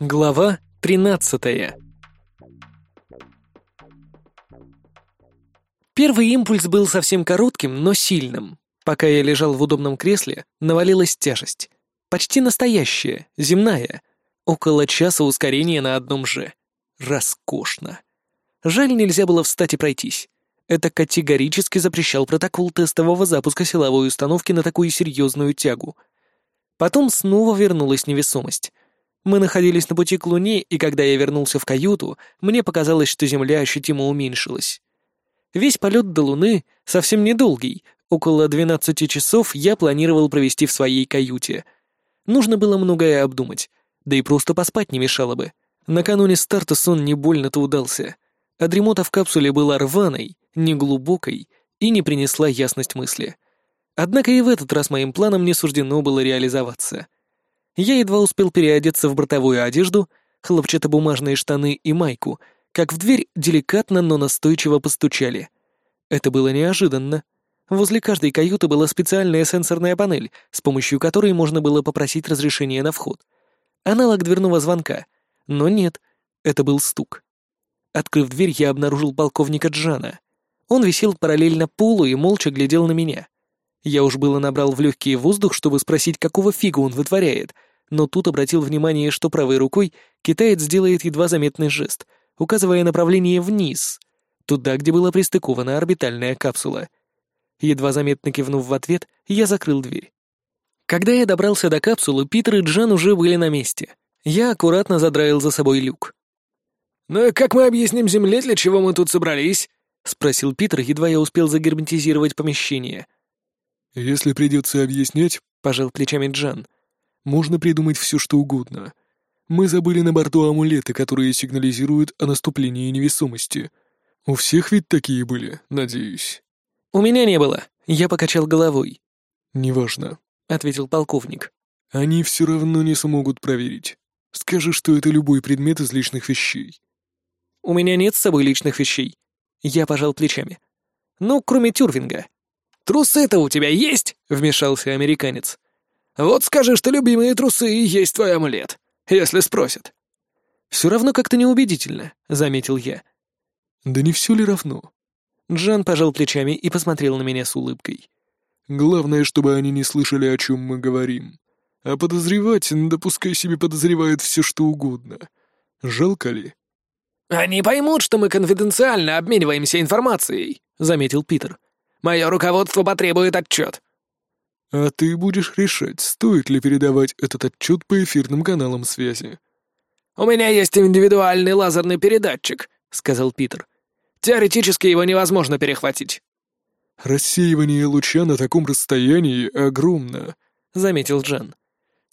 Глава тринадцатая Первый импульс был совсем коротким, но сильным. Пока я лежал в удобном кресле, навалилась тяжесть. Почти настоящая, земная. Около часа ускорения на одном же. Роскошно. Жаль, нельзя было встать и пройтись. Это категорически запрещал протокол тестового запуска силовой установки на такую серьезную тягу. Потом снова вернулась невесомость. Мы находились на пути к Луне, и когда я вернулся в каюту, мне показалось, что Земля ощутимо уменьшилась. Весь полет до Луны совсем недолгий, около 12 часов я планировал провести в своей каюте. Нужно было многое обдумать, да и просто поспать не мешало бы. Накануне старта сон не больно-то удался, а дремота в капсуле была рваной, неглубокой и не принесла ясность мысли. Однако и в этот раз моим планам не суждено было реализоваться. Я едва успел переодеться в бортовую одежду, хлопчатобумажные штаны и майку, как в дверь деликатно, но настойчиво постучали. Это было неожиданно. Возле каждой каюты была специальная сенсорная панель, с помощью которой можно было попросить разрешения на вход. Аналог дверного звонка — но нет, это был стук. Открыв дверь, я обнаружил полковника Джана. Он висел параллельно полу и молча глядел на меня. Я уж было набрал в легкий воздух, чтобы спросить, какого фига он вытворяет, но тут обратил внимание, что правой рукой китаец делает едва заметный жест, указывая направление вниз, туда, где была пристыкована орбитальная капсула. Едва заметно кивнув в ответ, я закрыл дверь. Когда я добрался до капсулы, Питер и Джан уже были на месте — я аккуратно задраил за собой люк. «Ну и как мы объясним Земле, для чего мы тут собрались?» — спросил Питер, едва я успел загерметизировать помещение. «Если придется объяснять», — пожал плечами Джан, — «можно придумать все, что угодно. Мы забыли на борту амулеты, которые сигнализируют о наступлении невесомости. У всех ведь такие были, надеюсь». «У меня не было», — я покачал головой. «Неважно», — ответил полковник. «Они все равно не смогут проверить. Скажи, что это любой предмет из личных вещей. У меня нет с собой личных вещей. Я пожал плечами. Ну, кроме тюрвинга. «Трусы-то у тебя есть?» — вмешался американец. «Вот скажи, что любимые трусы и есть твой амулет, если спросят». «Все равно как-то неубедительно», — заметил я. «Да не все ли равно?» Джан пожал плечами и посмотрел на меня с улыбкой. «Главное, чтобы они не слышали, о чем мы говорим. А подозревать, да пускай себе подозревают все, что угодно. Жалко ли? «Они поймут, что мы конфиденциально обмениваемся информацией», — заметил Питер. «Мое руководство потребует отчет». «А ты будешь решать, стоит ли передавать этот отчет по эфирным каналам связи». «У меня есть индивидуальный лазерный передатчик», — сказал Питер. «Теоретически его невозможно перехватить». «Рассеивание луча на таком расстоянии огромно», — заметил Джан.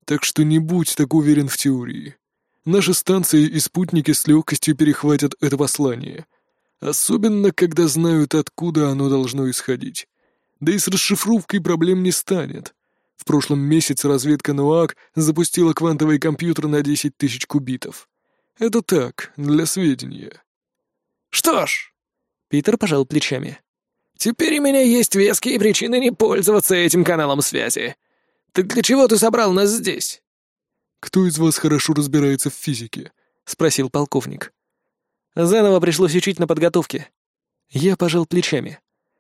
Так что не будь так уверен в теории. Наши станции и спутники с легкостью перехватят это послание. Особенно, когда знают, откуда оно должно исходить. Да и с расшифровкой проблем не станет. В прошлом месяце разведка НУАК запустила квантовый компьютер на 10 тысяч кубитов. Это так, для сведения. «Что ж...» — Питер пожал плечами. «Теперь у меня есть веские причины не пользоваться этим каналом связи. «Так для чего ты собрал нас здесь?» «Кто из вас хорошо разбирается в физике?» — спросил полковник. Заново пришлось учить на подготовке. Я пожал плечами.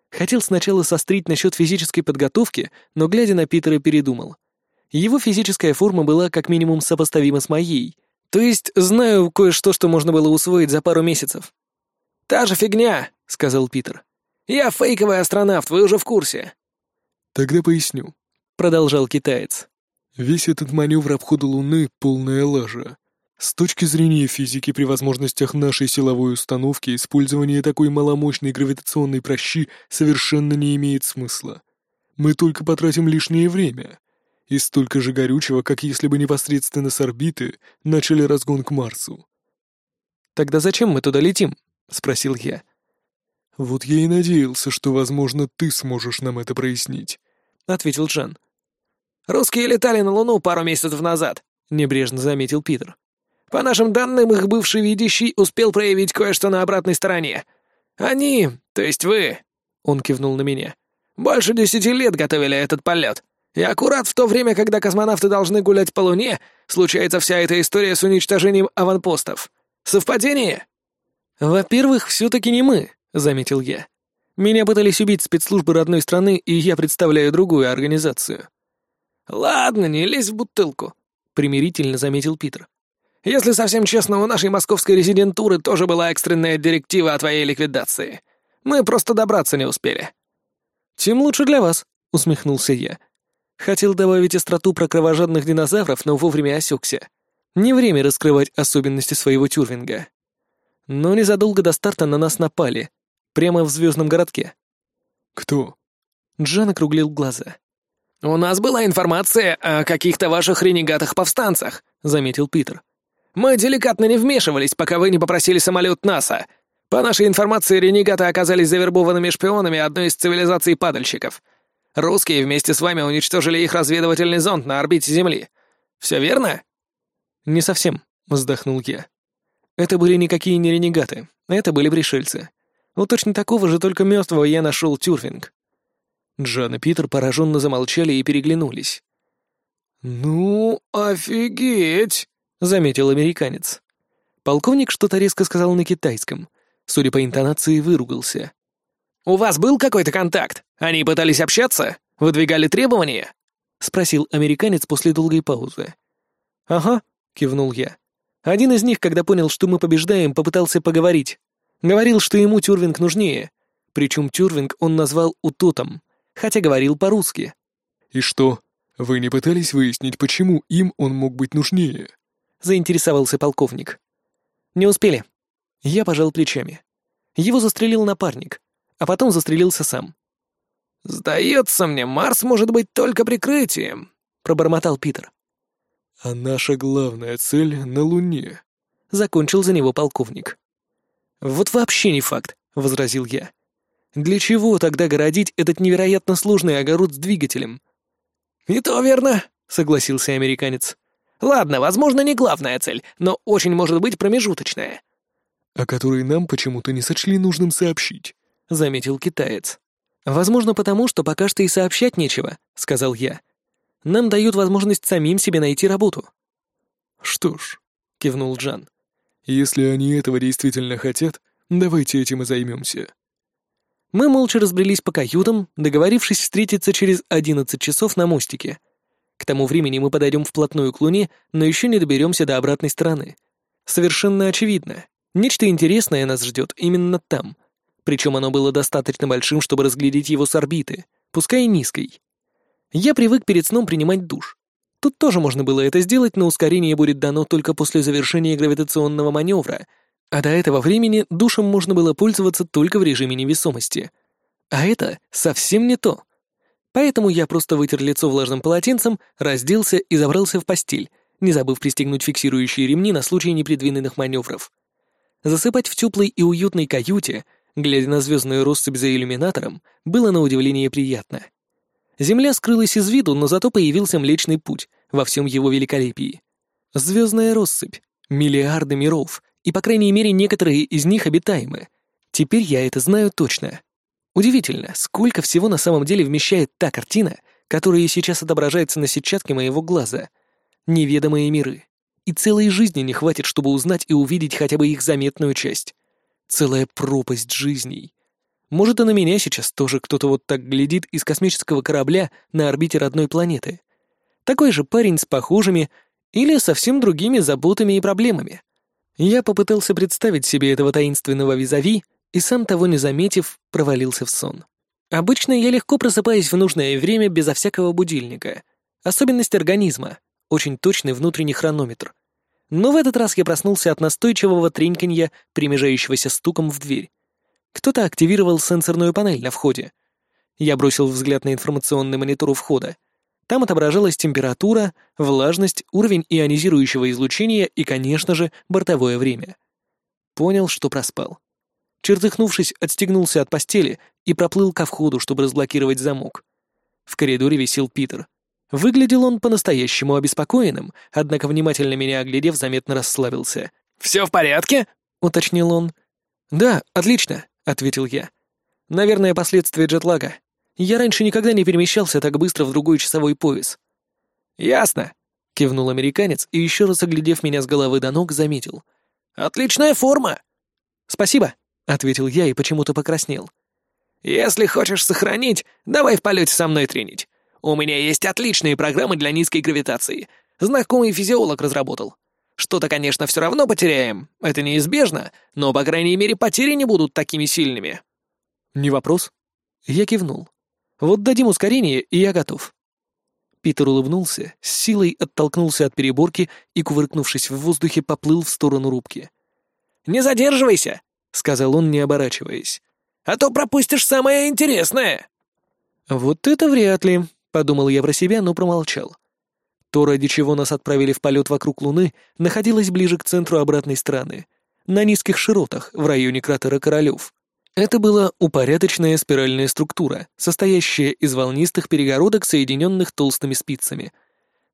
Хотел сначала сострить насчет физической подготовки, но, глядя на Питера, передумал. Его физическая форма была как минимум сопоставима с моей. То есть знаю кое-что, что можно было усвоить за пару месяцев. «Та же фигня», — сказал Питер. «Я фейковый астронавт, вы уже в курсе». «Тогда поясню. — продолжал китаец. «Весь этот маневр обхода Луны — полная лажа. С точки зрения физики, при возможностях нашей силовой установки, использование такой маломощной гравитационной прощи совершенно не имеет смысла. Мы только потратим лишнее время. И столько же горючего, как если бы непосредственно с орбиты начали разгон к Марсу. «Тогда зачем мы туда летим?» — спросил я. «Вот я и надеялся, что, возможно, ты сможешь нам это прояснить», — ответил Джан. «Русские летали на Луну пару месяцев назад», — небрежно заметил Питер. «По нашим данным, их бывший видящий успел проявить кое-что на обратной стороне. Они, то есть вы...» — он кивнул на меня. «Больше десяти лет готовили этот полет. И аккурат в то время, когда космонавты должны гулять по Луне, случается вся эта история с уничтожением аванпостов. Совпадение?» «Во-первых, все-таки не мы», — заметил я. «Меня пытались убить спецслужбы родной страны, и я представляю другую организацию». «Ладно, не лезь в бутылку», — примирительно заметил Питер. «Если совсем честно, у нашей московской резидентуры тоже была экстренная директива о твоей ликвидации. Мы просто добраться не успели». «Тем лучше для вас», — усмехнулся я. Хотел добавить остроту про кровожадных динозавров, но вовремя осекся. Не время раскрывать особенности своего тюрвинга. Но незадолго до старта на нас напали. Прямо в звездном городке. «Кто?» Джан округлил глаза. «У нас была информация о каких-то ваших ренегатах-повстанцах», — заметил Питер. «Мы деликатно не вмешивались, пока вы не попросили самолет НАСА. По нашей информации, ренегаты оказались завербованными шпионами одной из цивилизаций падальщиков. Русские вместе с вами уничтожили их разведывательный зонд на орбите Земли. Все верно?» «Не совсем», — вздохнул я. «Это были никакие не ренегаты, это были пришельцы. У точно такого же, только мертвого я нашел Тюрвинг». Джан и Питер пораженно замолчали и переглянулись. «Ну, офигеть!» — заметил американец. Полковник что-то резко сказал на китайском. Судя по интонации, выругался. «У вас был какой-то контакт? Они пытались общаться? Выдвигали требования?» — спросил американец после долгой паузы. «Ага», — кивнул я. «Один из них, когда понял, что мы побеждаем, попытался поговорить. Говорил, что ему Тюрвинг нужнее. Причем Тюрвинг он назвал Утотом, хотя говорил по-русски». «И что, вы не пытались выяснить, почему им он мог быть нужнее?» — заинтересовался полковник. «Не успели». Я пожал плечами. Его застрелил напарник, а потом застрелился сам. «Сдается мне, Марс может быть только прикрытием», — пробормотал Питер. «А наша главная цель на Луне», — закончил за него полковник. «Вот вообще не факт», — возразил я. «Для чего тогда городить этот невероятно сложный огород с двигателем?» «И то верно», — согласился американец. «Ладно, возможно, не главная цель, но очень может быть промежуточная». «О которой нам почему-то не сочли нужным сообщить», — заметил китаец. «Возможно, потому что пока что и сообщать нечего», — сказал я. «Нам дают возможность самим себе найти работу». «Что ж», — кивнул Джан, — «если они этого действительно хотят, давайте этим и займемся». Мы молча разбрелись по каютам, договорившись встретиться через одиннадцать часов на мостике. К тому времени мы подойдем вплотную к Луне, но еще не доберемся до обратной стороны. Совершенно очевидно, нечто интересное нас ждет именно там — причем оно было достаточно большим, чтобы разглядеть его с орбиты, пускай и низкой. Я привык перед сном принимать душ. Тут тоже можно было это сделать, но ускорение будет дано только после завершения гравитационного маневра, а до этого времени душем можно было пользоваться только в режиме невесомости. А это совсем не то. Поэтому я просто вытер лицо влажным полотенцем, разделся и забрался в постель, не забыв пристегнуть фиксирующие ремни на случай непредвиденных маневров. Засыпать в теплой и уютной каюте глядя на звездную россыпь за иллюминатором, было на удивление приятно. Земля скрылась из виду, но зато появился Млечный Путь во всем его великолепии. Звездная россыпь, миллиарды миров, и, по крайней мере, некоторые из них обитаемы. Теперь я это знаю точно. Удивительно, сколько всего на самом деле вмещает та картина, которая сейчас отображается на сетчатке моего глаза. Неведомые миры. И целой жизни не хватит, чтобы узнать и увидеть хотя бы их заметную часть. Целая пропасть жизней. Может, и на меня сейчас тоже кто-то вот так глядит из космического корабля на орбите родной планеты. Такой же парень с похожими или совсем другими заботами и проблемами. Я попытался представить себе этого таинственного визави и, сам того не заметив, провалился в сон. Обычно я легко просыпаюсь в нужное время безо всякого будильника. Особенность организма — очень точный внутренний хронометр — но в этот раз я проснулся от настойчивого треньканья, примежающегося стуком в дверь. Кто-то активировал сенсорную панель на входе. Я бросил взгляд на информационный монитор у входа. Там отображалась температура, влажность, уровень ионизирующего излучения и, конечно же, бортовое время. Понял, что проспал. Чертыхнувшись, отстегнулся от постели и проплыл ко входу, чтобы разблокировать замок. В коридоре висел Питер. Выглядел он по-настоящему обеспокоенным, однако, внимательно меня оглядев, заметно расслабился. «Все в порядке?» — уточнил он. «Да, отлично», — ответил я. «Наверное, последствия джетлага. Я раньше никогда не перемещался так быстро в другой часовой пояс». «Ясно», — кивнул американец и, еще раз оглядев меня с головы до ног, заметил. «Отличная форма!» «Спасибо», — ответил я и почему-то покраснел. «Если хочешь сохранить, давай в полете со мной тренить. У меня есть отличные программы для низкой гравитации. Знакомый физиолог разработал. Что-то, конечно, все равно потеряем, это неизбежно, но, по крайней мере, потери не будут такими сильными». «Не вопрос». Я кивнул. «Вот дадим ускорение, и я готов». Питер улыбнулся, с силой оттолкнулся от переборки и, кувыркнувшись в воздухе, поплыл в сторону рубки. «Не задерживайся!» — сказал он, не оборачиваясь. «А то пропустишь самое интересное!» «Вот это вряд ли», — подумал я про себя, но промолчал. То, ради чего нас отправили в полет вокруг Луны, находилось ближе к центру обратной стороны, на низких широтах, в районе кратера Королев. Это была упорядоченная спиральная структура, состоящая из волнистых перегородок, соединенных толстыми спицами.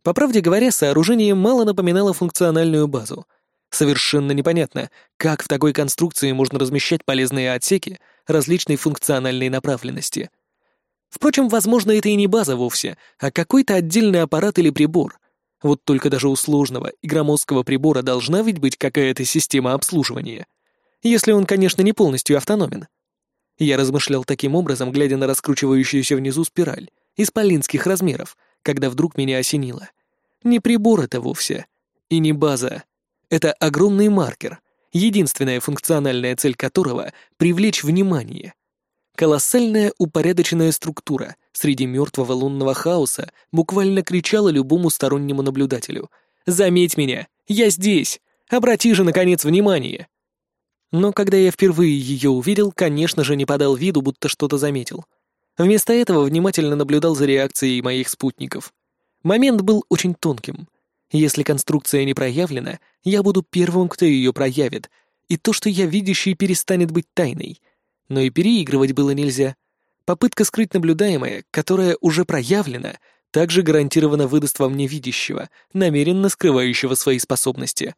По правде говоря, сооружение мало напоминало функциональную базу. Совершенно непонятно, как в такой конструкции можно размещать полезные отсеки различной функциональной направленности — Впрочем, возможно, это и не база вовсе, а какой-то отдельный аппарат или прибор. Вот только даже у сложного и громоздкого прибора должна ведь быть какая-то система обслуживания. Если он, конечно, не полностью автономен. Я размышлял таким образом, глядя на раскручивающуюся внизу спираль, исполинских размеров, когда вдруг меня осенило. Не прибор это вовсе, и не база. Это огромный маркер, единственная функциональная цель которого — привлечь внимание — Колоссальная упорядоченная структура среди мертвого лунного хаоса буквально кричала любому стороннему наблюдателю. «Заметь меня! Я здесь! Обрати же, наконец, внимание!» Но когда я впервые ее увидел, конечно же, не подал виду, будто что-то заметил. Вместо этого внимательно наблюдал за реакцией моих спутников. Момент был очень тонким. Если конструкция не проявлена, я буду первым, кто ее проявит, и то, что я видящий, перестанет быть тайной — но и переигрывать было нельзя. Попытка скрыть наблюдаемое, которое уже проявлено, также гарантированно выдаст во мне видящего, намеренно скрывающего свои способности.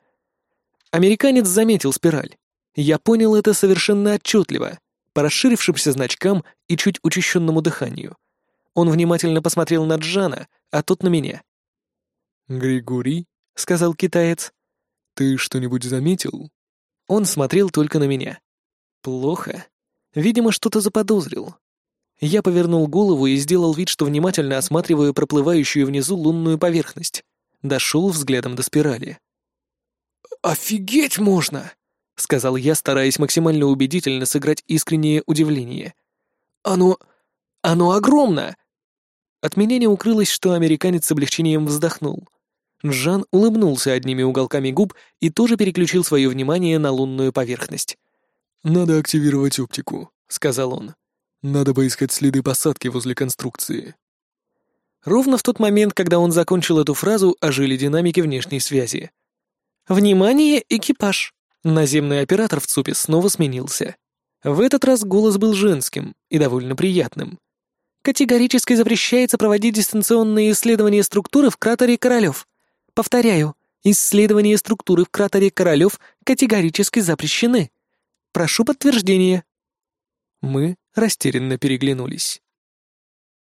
Американец заметил спираль. Я понял это совершенно отчетливо, по расширившимся значкам и чуть учащенному дыханию. Он внимательно посмотрел на Джана, а тот на меня. «Григорий», — сказал китаец, — «ты что-нибудь заметил?» Он смотрел только на меня. Плохо. Видимо, что-то заподозрил. Я повернул голову и сделал вид, что внимательно осматриваю проплывающую внизу лунную поверхность. Дошел взглядом до спирали. «Офигеть можно!» — сказал я, стараясь максимально убедительно сыграть искреннее удивление. «Оно... оно огромно!» От меня не укрылось, что американец с облегчением вздохнул. Жан улыбнулся одними уголками губ и тоже переключил свое внимание на лунную поверхность. «Надо активировать оптику», — сказал он. «Надо поискать следы посадки возле конструкции». Ровно в тот момент, когда он закончил эту фразу, ожили динамики внешней связи. «Внимание, экипаж!» Наземный оператор в ЦУПе снова сменился. В этот раз голос был женским и довольно приятным. «Категорически запрещается проводить дистанционные исследования структуры в кратере Королев. Повторяю, исследования структуры в кратере Королев категорически запрещены. Прошу подтверждения». Мы растерянно переглянулись.